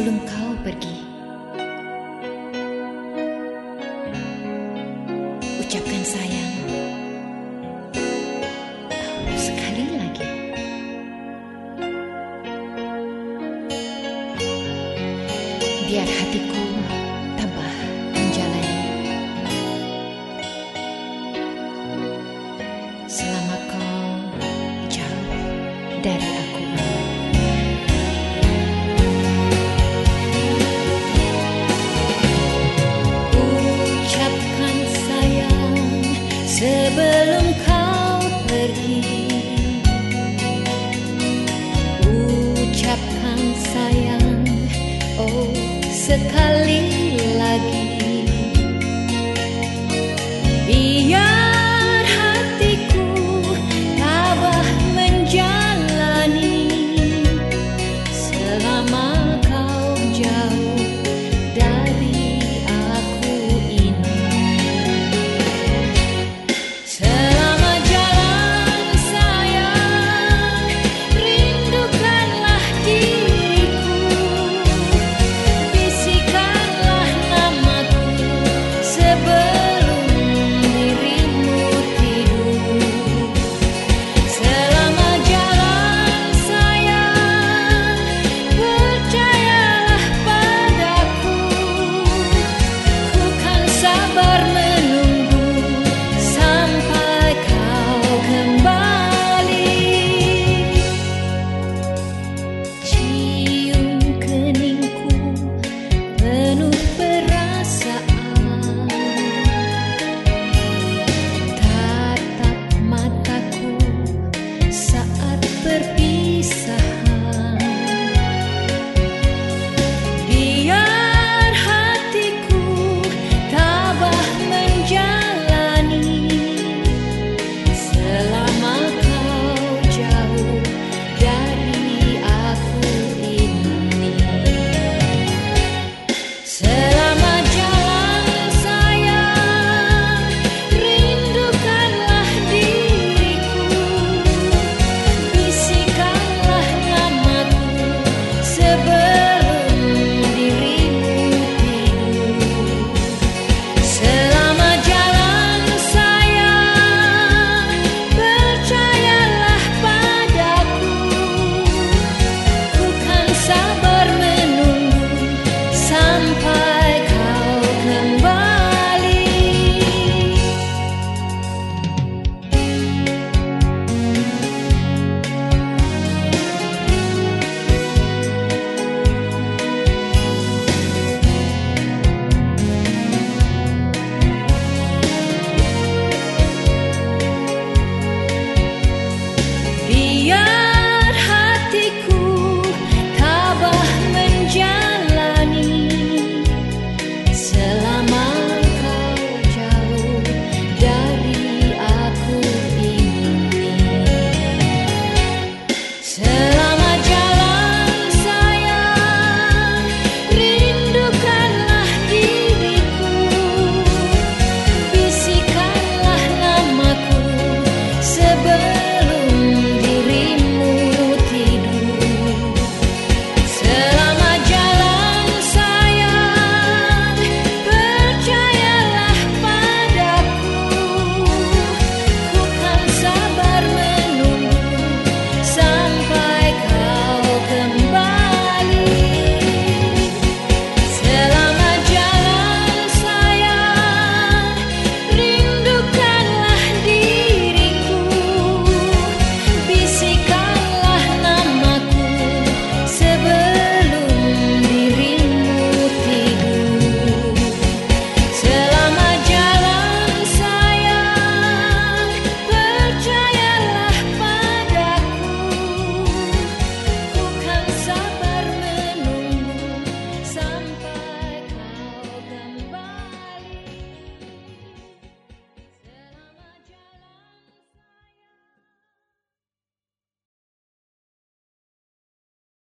sebelum kau pergi. Ucapkan sayang sekali lagi. Biar hatiku tabah menjalani. Selama kau jauh dari